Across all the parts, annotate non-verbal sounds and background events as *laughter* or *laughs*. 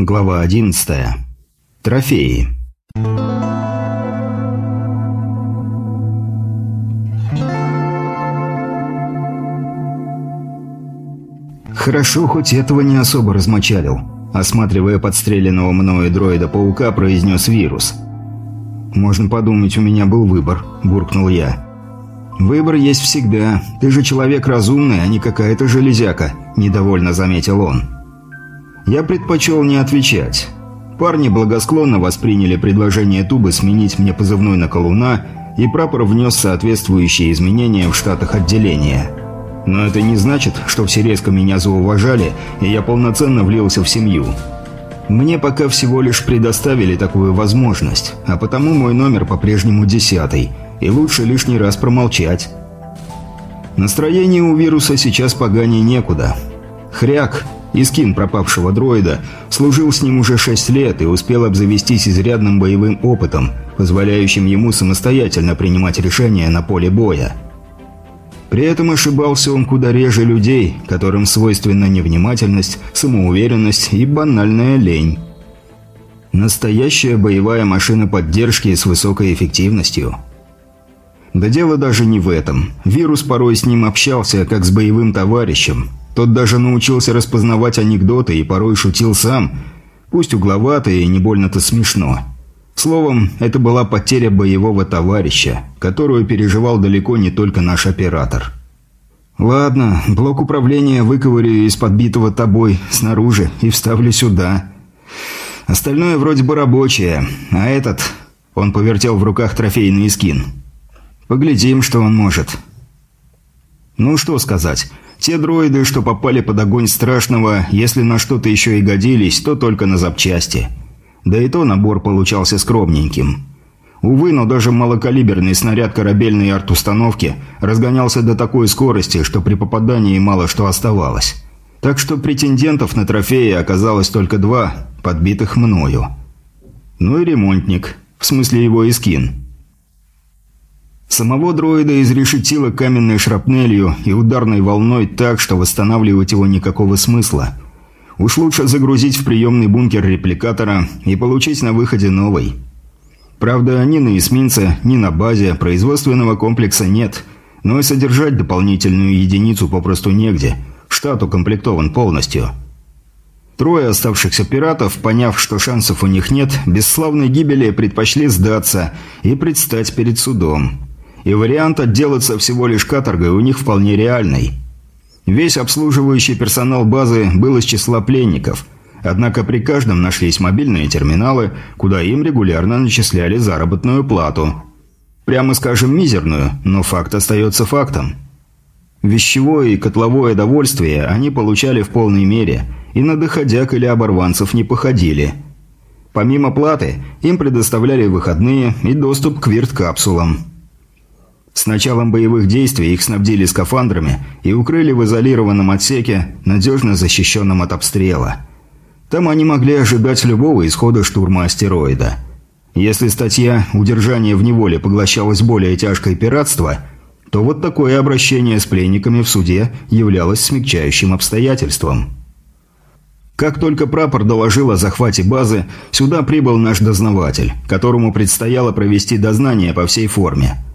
Глава 11. Трофеи. Хорошо, хоть этого не особо размочалил. Осматривая подстреленного мною дроида-паука, произнес вирус. «Можно подумать, у меня был выбор», – буркнул я. «Выбор есть всегда. Ты же человек разумный, а не какая-то железяка», – недовольно заметил он. Я предпочел не отвечать. Парни благосклонно восприняли предложение Тубы сменить мне позывной на Колуна, и прапор внес соответствующие изменения в штатах отделения. Но это не значит, что все резко меня зауважали, и я полноценно влился в семью. Мне пока всего лишь предоставили такую возможность, а потому мой номер по-прежнему десятый – и лучше лишний раз промолчать. Настроение у вируса сейчас поганее некуда. Хряк, искин пропавшего дроида, служил с ним уже 6 лет и успел обзавестись изрядным боевым опытом, позволяющим ему самостоятельно принимать решения на поле боя. При этом ошибался он куда реже людей, которым свойственна невнимательность, самоуверенность и банальная лень. Настоящая боевая машина поддержки с высокой эффективностью – да дело даже не в этом. Вирус порой с ним общался, как с боевым товарищем. Тот даже научился распознавать анекдоты и порой шутил сам. Пусть угловато и не больно-то смешно. Словом, это была потеря боевого товарища, которую переживал далеко не только наш оператор. «Ладно, блок управления выковырю из подбитого тобой снаружи и вставлю сюда. Остальное вроде бы рабочее, а этот...» Он повертел в руках трофейный скин – Поглядим, что он может. Ну что сказать. Те дроиды, что попали под огонь страшного, если на что-то еще и годились, то только на запчасти. Да и то набор получался скромненьким. Увы, но даже малокалиберный снаряд корабельной арт-установки разгонялся до такой скорости, что при попадании мало что оставалось. Так что претендентов на трофеи оказалось только два, подбитых мною. Ну и ремонтник, в смысле его и скин. Самого дроида изрешетило каменной шрапнелью и ударной волной так, что восстанавливать его никакого смысла. Уж лучше загрузить в приемный бункер репликатора и получить на выходе новый. Правда, ни на эсминце, ни на базе производственного комплекса нет, но и содержать дополнительную единицу попросту негде. Штат укомплектован полностью. Трое оставшихся пиратов, поняв, что шансов у них нет, бесславной гибели предпочли сдаться и предстать перед судом и вариант отделаться всего лишь каторгой у них вполне реальный. Весь обслуживающий персонал базы был из числа пленников, однако при каждом нашлись мобильные терминалы, куда им регулярно начисляли заработную плату. Прямо скажем, мизерную, но факт остается фактом. Вещевое и котловое довольствие они получали в полной мере, и на доходяк или оборванцев не походили. Помимо платы, им предоставляли выходные и доступ к вирт-капсулам – с началом боевых действий их снабдили скафандрами и укрыли в изолированном отсеке, надежно защищенном от обстрела. Там они могли ожидать любого исхода штурма астероида. Если статья «Удержание в неволе» поглощалась более тяжкое пиратство, то вот такое обращение с пленниками в суде являлось смягчающим обстоятельством. Как только прапор доложил о захвате базы, сюда прибыл наш дознаватель, которому предстояло провести дознание по всей форме –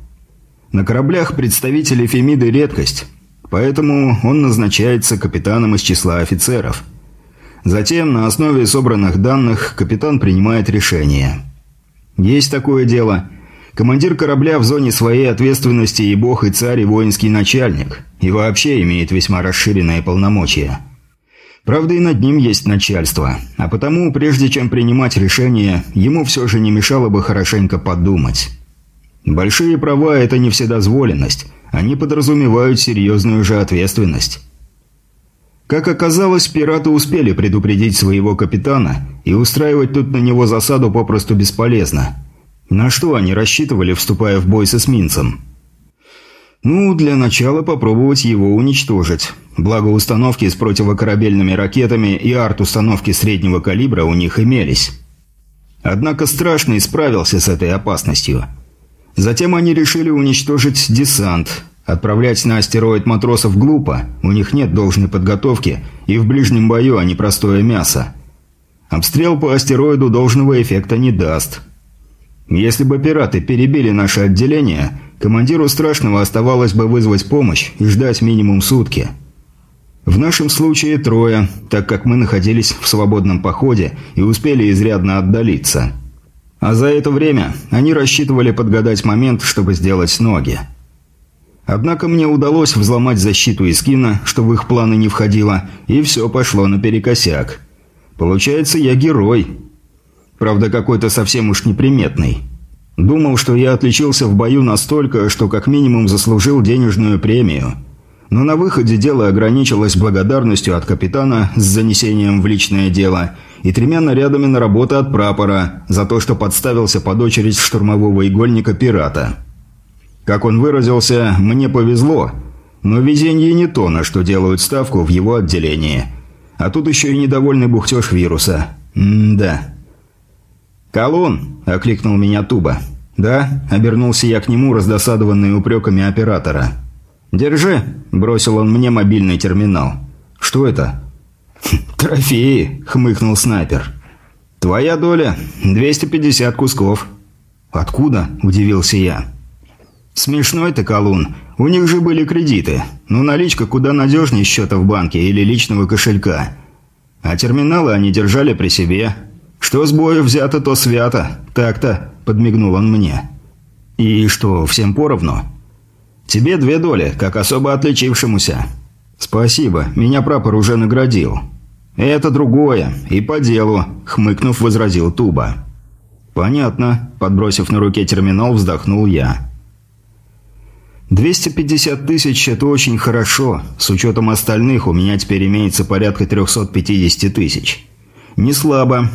на кораблях представители Фемиды – редкость, поэтому он назначается капитаном из числа офицеров. Затем, на основе собранных данных, капитан принимает решение. Есть такое дело. Командир корабля в зоне своей ответственности и бог, и царь, и воинский начальник. И вообще имеет весьма расширенные полномочия. Правда, и над ним есть начальство. А потому, прежде чем принимать решение, ему все же не мешало бы хорошенько подумать. Большие права – это не вседозволенность. Они подразумевают серьезную же ответственность. Как оказалось, пираты успели предупредить своего капитана, и устраивать тут на него засаду попросту бесполезно. На что они рассчитывали, вступая в бой с эсминцем? Ну, для начала попробовать его уничтожить. Благо установки с противокорабельными ракетами и арт-установки среднего калибра у них имелись. Однако Страшный справился с этой опасностью – Затем они решили уничтожить десант. Отправлять на астероид матросов глупо, у них нет должной подготовки, и в ближнем бою они простое мясо. Обстрел по астероиду должного эффекта не даст. Если бы пираты перебили наше отделение, командиру Страшного оставалось бы вызвать помощь и ждать минимум сутки. В нашем случае трое, так как мы находились в свободном походе и успели изрядно отдалиться. А за это время они рассчитывали подгадать момент, чтобы сделать ноги. Однако мне удалось взломать защиту Искина, что в их планы не входило, и все пошло наперекосяк. Получается, я герой. Правда, какой-то совсем уж неприметный. Думал, что я отличился в бою настолько, что как минимум заслужил денежную премию. Но на выходе дело ограничилось благодарностью от капитана с занесением в личное дело и тремя нарядами на работу от прапора за то, что подставился под очередь штурмового игольника пирата. Как он выразился, мне повезло, но везение не то, на что делают ставку в его отделении. А тут еще и недовольный бухтеж вируса. М-да. «Колун!» – окликнул меня Туба. «Да?» – обернулся я к нему, раздосадованный упреками оператора. «Держи!» – бросил он мне мобильный терминал. «Что это?» *laughs* «Трофеи!» – хмыкнул снайпер. «Твоя доля – 250 кусков». «Откуда?» – удивился я. «Смешной ты, Колун. У них же были кредиты. Но наличка куда надежнее счета в банке или личного кошелька. А терминалы они держали при себе. Что с боя взято, то свято. Так-то», – подмигнул он мне. «И что, всем поровну?» «Тебе две доли, как особо отличившемуся». «Спасибо, меня прапор уже наградил». «Это другое, и по делу», – хмыкнув, возразил Туба. «Понятно», – подбросив на руке терминал, вздохнул я. 250 тысяч – это очень хорошо. С учетом остальных у меня теперь имеется порядка 350 тысяч. Не слабо.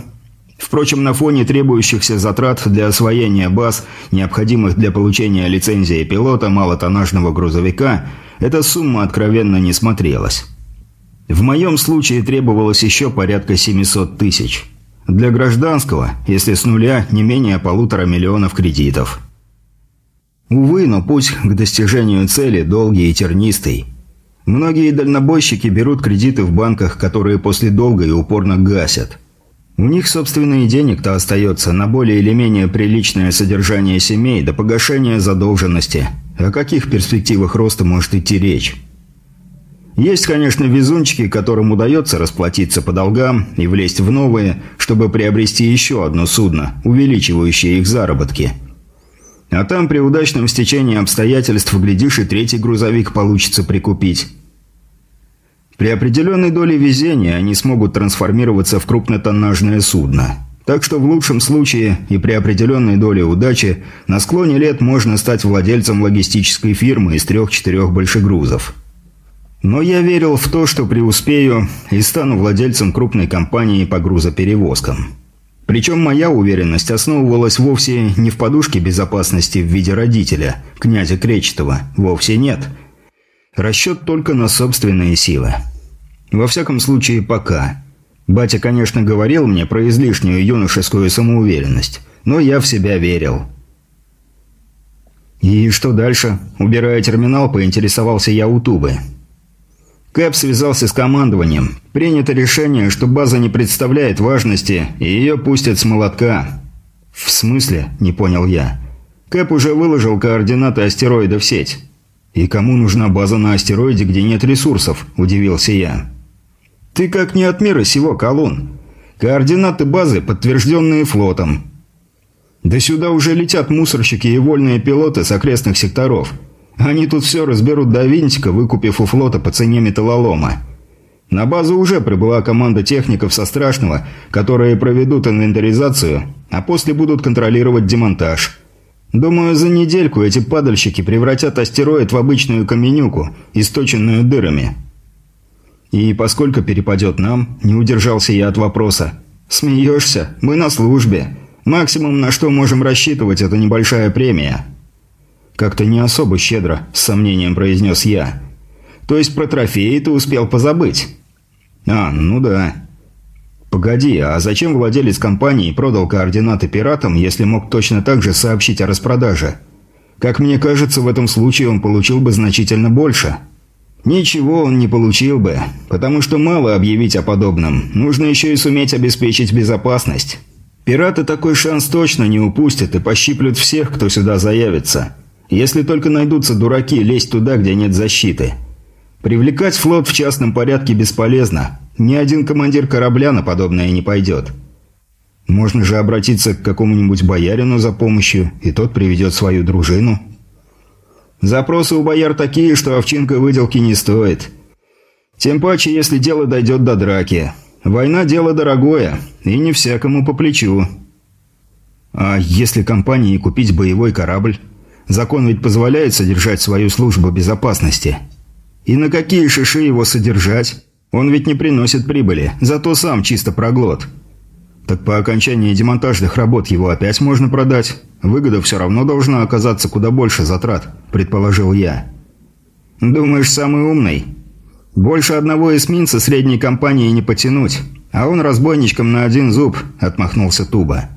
Впрочем, на фоне требующихся затрат для освоения баз, необходимых для получения лицензии пилота малотоннажного грузовика, эта сумма откровенно не смотрелась. В моем случае требовалось еще порядка 700 тысяч. Для гражданского, если с нуля, не менее полутора миллионов кредитов. Увы, но путь к достижению цели долгий и тернистый. Многие дальнобойщики берут кредиты в банках, которые после долго и упорно гасят. У них, собственно, и денег-то остается на более или менее приличное содержание семей до погашения задолженности. О каких перспективах роста может идти речь? Есть, конечно, везунчики, которым удается расплатиться по долгам и влезть в новые, чтобы приобрести еще одно судно, увеличивающее их заработки – а там при удачном стечении обстоятельств, глядишь, и третий грузовик получится прикупить. При определенной доле везения они смогут трансформироваться в крупнотоннажное судно. Так что в лучшем случае и при определенной доле удачи на склоне лет можно стать владельцем логистической фирмы из трех-четырех большегрузов. Но я верил в то, что преуспею и стану владельцем крупной компании по грузоперевозкам. Причем моя уверенность основывалась вовсе не в подушке безопасности в виде родителя, князя Кречетова, вовсе нет. Расчет только на собственные силы. Во всяком случае, пока. Батя, конечно, говорил мне про излишнюю юношескую самоуверенность, но я в себя верил. «И что дальше?» Убирая терминал, поинтересовался я у Тубы. Кэп связался с командованием. Принято решение, что база не представляет важности, и ее пустят с молотка. «В смысле?» – не понял я. Кэп уже выложил координаты астероида в сеть. «И кому нужна база на астероиде, где нет ресурсов?» – удивился я. «Ты как не от мира сего, Колун. Координаты базы, подтвержденные флотом. Да сюда уже летят мусорщики и вольные пилоты с окрестных секторов». Они тут все разберут до винтика, выкупив у флота по цене металлолома. На базу уже прибыла команда техников со Страшного, которые проведут инвентаризацию, а после будут контролировать демонтаж. Думаю, за недельку эти падальщики превратят астероид в обычную каменюку, источенную дырами. И поскольку перепадет нам, не удержался я от вопроса. «Смеешься? Мы на службе. Максимум, на что можем рассчитывать, это небольшая премия». «Как-то не особо щедро», – с сомнением произнес я. «То есть про трофеи ты успел позабыть?» «А, ну да». «Погоди, а зачем владелец компании продал координаты пиратам, если мог точно так же сообщить о распродаже? Как мне кажется, в этом случае он получил бы значительно больше». Ничего он не получил бы, потому что мало объявить о подобном. Нужно еще и суметь обеспечить безопасность. Пираты такой шанс точно не упустят и пощиплют всех, кто сюда заявится. Если только найдутся дураки лезть туда, где нет защиты. Привлекать флот в частном порядке бесполезно. Ни один командир корабля на подобное не пойдет. Можно же обратиться к какому-нибудь боярину за помощью, и тот приведет свою дружину. Запросы у бояр такие, что овчинка выделки не стоит. Тем паче, если дело дойдет до драки. Война – дело дорогое, и не всякому по плечу. А если компании купить боевой корабль? Закон ведь позволяет содержать свою службу безопасности. И на какие шиши его содержать? Он ведь не приносит прибыли, зато сам чисто проглот. Так по окончании демонтажных работ его опять можно продать. Выгода все равно должна оказаться куда больше затрат, предположил я. Думаешь, самый умный? «Больше одного эсминца средней компании не потянуть, а он разбойничком на один зуб», – отмахнулся Туба.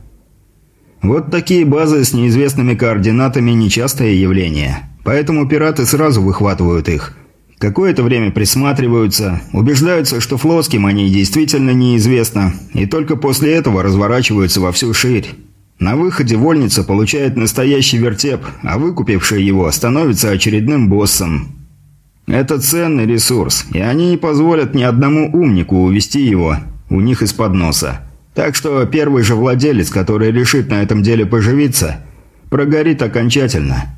«Вот такие базы с неизвестными координатами – нечастое явление, поэтому пираты сразу выхватывают их. Какое-то время присматриваются, убеждаются, что флотским они действительно неизвестно, и только после этого разворачиваются во всю ширь». На выходе вольница получает настоящий вертеп, а выкупивший его становится очередным боссом. Это ценный ресурс, и они не позволят ни одному умнику увести его у них из-под носа. Так что первый же владелец, который решит на этом деле поживиться, прогорит окончательно.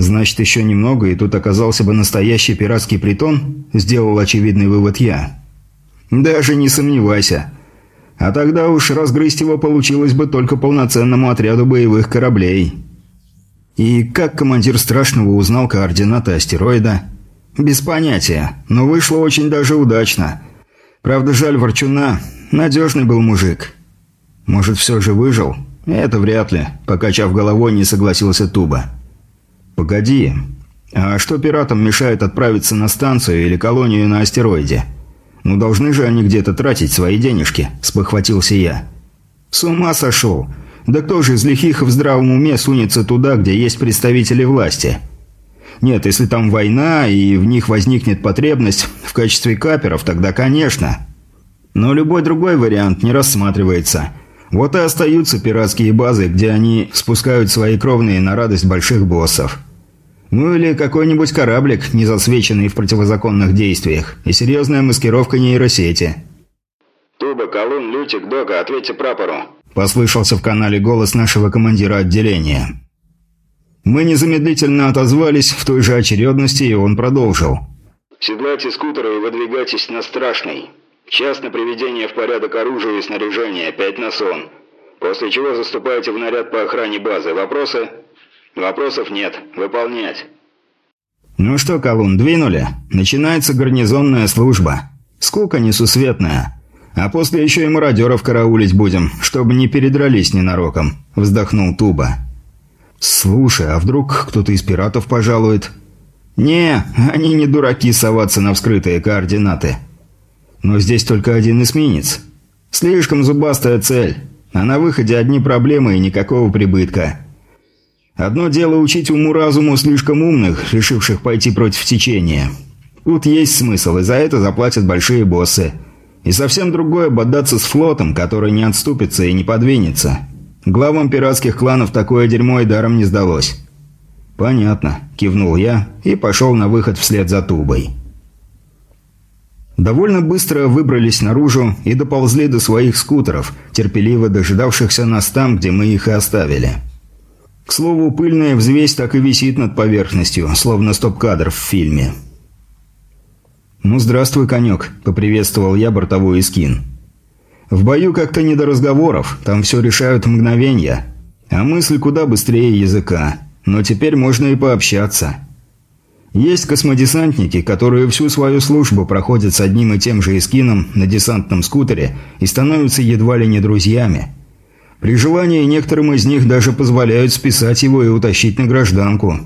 Значит, еще немного, и тут оказался бы настоящий пиратский притон, сделал очевидный вывод я. Даже не сомневайся. А тогда уж разгрызть его получилось бы только полноценному отряду боевых кораблей. И как командир Страшного узнал координаты астероида? Без понятия, но вышло очень даже удачно. Правда, жаль Ворчуна, надежный был мужик. Может, все же выжил? Это вряд ли, покачав головой, не согласился Туба. Погоди, а что пиратам мешает отправиться на станцию или колонию на астероиде? Ну, должны же они где-то тратить свои денежки, спохватился я. С ума сошел. Да кто же из лихих в здравом уме сунется туда, где есть представители власти? Нет, если там война, и в них возникнет потребность в качестве каперов, тогда конечно. Но любой другой вариант не рассматривается. Вот и остаются пиратские базы, где они спускают свои кровные на радость больших боссов. Ну или какой-нибудь кораблик, не засвеченный в противозаконных действиях, и серьезная маскировка нейросети. «Туба, Колун, Лютик, Дока, ответьте прапору», Послышался в канале голос нашего командира отделения. Мы незамедлительно отозвались в той же очередности, и он продолжил. «Седлайте скутеры и выдвигайтесь на Страшный. Час на приведение в порядок оружия и снаряжения, пять на сон. После чего заступаете в наряд по охране базы. Вопросы?» «Вопросов нет. Выполнять». «Ну что, Колун, двинули? Начинается гарнизонная служба. Скука несусветная». А после еще и мародеров караулить будем, чтобы не передрались ненароком», – вздохнул Туба. «Слушай, а вдруг кто-то из пиратов пожалует?» «Не, они не дураки соваться на вскрытые координаты. Но здесь только один эсминец. Слишком зубастая цель, а на выходе одни проблемы и никакого прибытка. Одно дело учить уму-разуму слишком умных, решивших пойти против течения. Тут есть смысл, и за это заплатят большие боссы». И совсем другое бодаться с флотом, который не отступится и не подвинется. Главам пиратских кланов такое дерьмо и даром не сдалось. «Понятно», – кивнул я и пошел на выход вслед за Тубой. Довольно быстро выбрались наружу и доползли до своих скутеров, терпеливо дожидавшихся нас там, где мы их и оставили. К слову, пыльная взвесь так и висит над поверхностью, словно стоп-кадр в фильме. «Ну, здравствуй, конек», – поприветствовал я бортовой эскин. «В бою как-то не до разговоров, там все решают мгновенья, а мысль куда быстрее языка, но теперь можно и пообщаться». Есть космодесантники, которые всю свою службу проходят с одним и тем же эскином на десантном скутере и становятся едва ли не друзьями. При желании некоторым из них даже позволяют списать его и утащить на гражданку.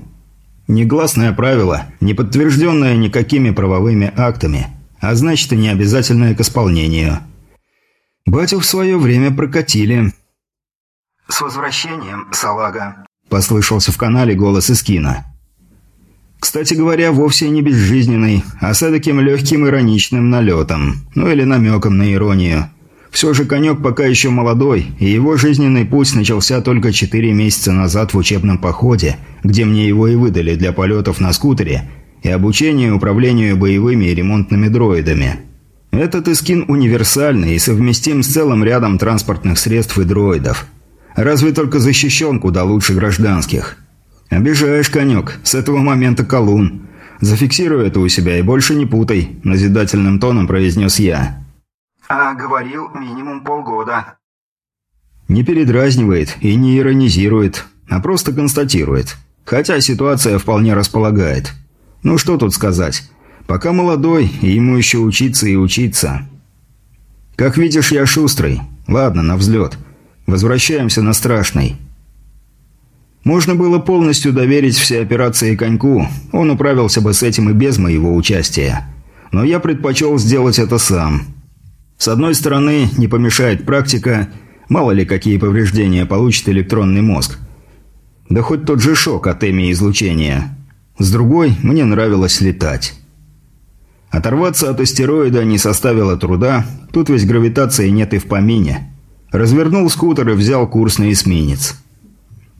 Негласное правило, не подтвержденное никакими правовыми актами, а значит и не обязательное к исполнению. Батю в свое время прокатили. «С возвращением, салага!» – послышался в канале голос Искина. Кстати говоря, вовсе не безжизненный, а с таким легким ироничным налетом. Ну или намеком на иронию. Все же конек пока еще молодой, и его жизненный путь начался только четыре месяца назад в учебном походе, где мне его и выдали для полетов на скутере и обучения управлению боевыми и ремонтными дроидами. Этот искин универсальный и совместим с целым рядом транспортных средств и дроидов. Разве только защищен куда лучше гражданских. «Обижаешь, конек. С этого момента колун. Зафиксируй это у себя и больше не путай», – назидательным тоном произнес я. «А говорил минимум полгода». Не передразнивает и не иронизирует, а просто констатирует. Хотя ситуация вполне располагает. Ну что тут сказать. Пока молодой, и ему еще учиться и учиться. Как видишь, я шустрый. Ладно, на взлет. Возвращаемся на страшный. Можно было полностью доверить все операции коньку, он управился бы с этим и без моего участия. Но я предпочел сделать это сам. С одной стороны, не помешает практика, мало ли какие повреждения получит электронный мозг. Да хоть тот же шок от эми-излучения. С другой, мне нравилось летать. Оторваться от астероида не составило труда, тут ведь гравитации нет и в помине. Развернул скутер и взял курс на эсминец.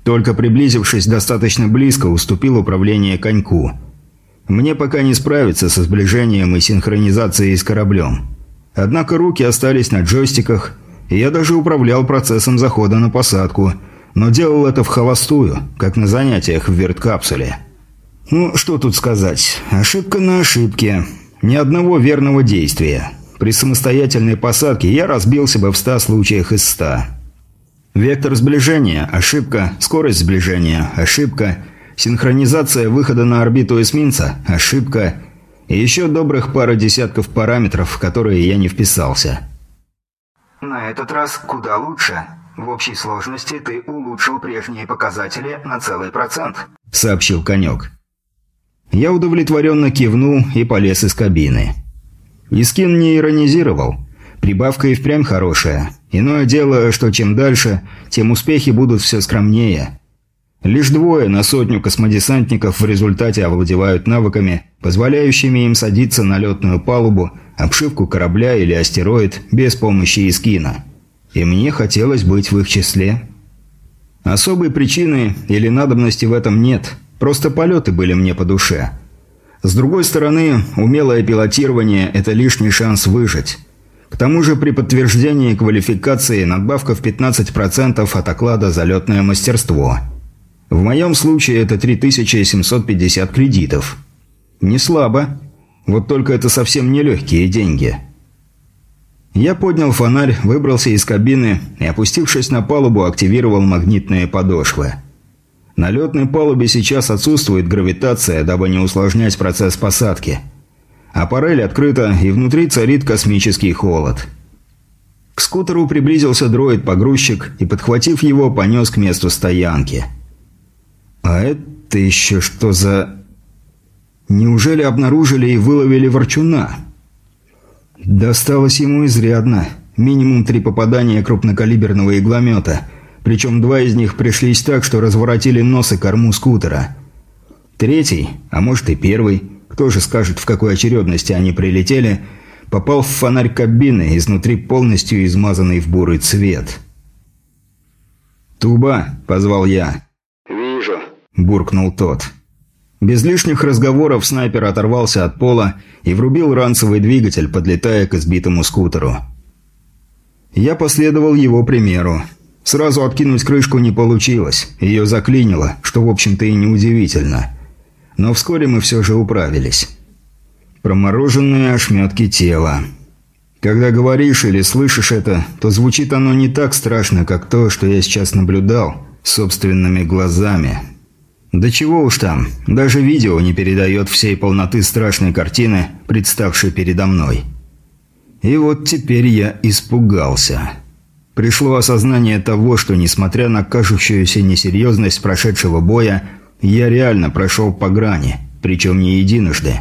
Только приблизившись достаточно близко, уступил управление коньку. Мне пока не справиться со сближением и синхронизацией с кораблем. Однако руки остались на джойстиках, и я даже управлял процессом захода на посадку, но делал это в холостую, как на занятиях в верткапсуле. Ну, что тут сказать. Ошибка на ошибке. Ни одного верного действия. При самостоятельной посадке я разбился бы в ста случаях из ста. Вектор сближения – ошибка, скорость сближения – ошибка, синхронизация выхода на орбиту эсминца – ошибка, и еще добрых пара десятков параметров, в которые я не вписался. На этот раз куда лучше. В общей сложности ты улучшил прежние показатели на целый процент, сообщил конек. Я удовлетворенно кивнул и полез из кабины. Искин не иронизировал. Прибавка и впрямь хорошая – Иное дело, что чем дальше, тем успехи будут все скромнее. Лишь двое на сотню космодесантников в результате овладевают навыками, позволяющими им садиться на летную палубу, обшивку корабля или астероид без помощи Искина. И мне хотелось быть в их числе. Особой причины или надобности в этом нет, просто полеты были мне по душе. С другой стороны, умелое пилотирование – это лишний шанс выжить. К тому же при подтверждении квалификации надбавка в 15% от оклада за летное мастерство. В моем случае это 3750 кредитов. Не слабо. Вот только это совсем не легкие деньги. Я поднял фонарь, выбрался из кабины и, опустившись на палубу, активировал магнитные подошвы. На летной палубе сейчас отсутствует гравитация, дабы не усложнять процесс посадки – Аппарель открыта, и внутри царит космический холод. К скутеру приблизился дроид-погрузчик и, подхватив его, понес к месту стоянки. «А это еще что за...» «Неужели обнаружили и выловили ворчуна?» «Досталось ему изрядно. Минимум три попадания крупнокалиберного игломета, причем два из них пришлись так, что разворотили нос и корму скутера. Третий, а может и первый, кто же скажет, в какой очередности они прилетели, попал в фонарь кабины, изнутри полностью измазанный в бурый цвет. «Туба!» – позвал я. Буркнул тот. Без лишних разговоров снайпер оторвался от пола и врубил ранцевый двигатель, подлетая к избитому скутеру. Я последовал его примеру. Сразу откинуть крышку не получилось, ее заклинило, что в общем-то и неудивительно. Но вскоре мы все же управились. Промороженные ошметки тела. Когда говоришь или слышишь это, то звучит оно не так страшно, как то, что я сейчас наблюдал собственными глазами. Да чего уж там, даже видео не передает всей полноты страшной картины, представшей передо мной. И вот теперь я испугался. Пришло осознание того, что, несмотря на кажущуюся несерьезность прошедшего боя, я реально прошел по грани, причем не единожды.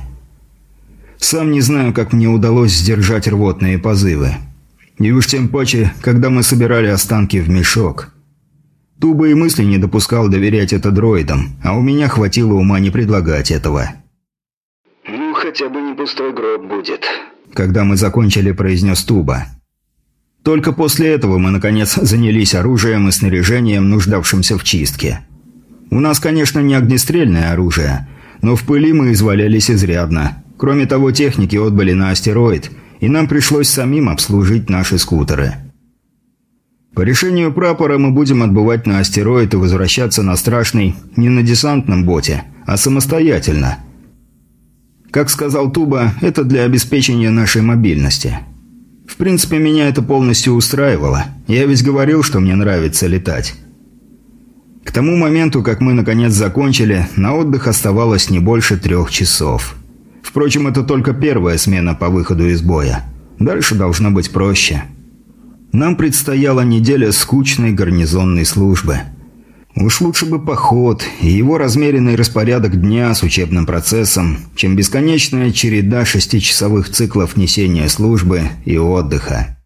Сам не знаю, как мне удалось сдержать рвотные позывы. И уж тем паче, когда мы собирали останки в мешок. Туба и мысли не допускал доверять это дроидам, а у меня хватило ума не предлагать этого. «Ну, хотя бы не пустой гроб будет», – когда мы закончили, произнес Туба. Только после этого мы, наконец, *laughs* занялись оружием и снаряжением, нуждавшимся в чистке. У нас, конечно, не огнестрельное оружие, но в пыли мы извалялись изрядно. Кроме того, техники отбыли на астероид, и нам пришлось самим обслужить наши скутеры. По решению прапора мы будем отбывать на астероид и возвращаться на страшный не на десантном боте, а самостоятельно. Как сказал Туба, это для обеспечения нашей мобильности. В принципе, меня это полностью устраивало. Я ведь говорил, что мне нравится летать. К тому моменту, как мы наконец закончили, на отдых оставалось не больше трех часов. Впрочем, это только первая смена по выходу из боя. Дальше должно быть проще. Нам предстояла неделя скучной гарнизонной службы. Уж лучше бы поход и его размеренный распорядок дня с учебным процессом, чем бесконечная череда шестичасовых циклов несения службы и отдыха.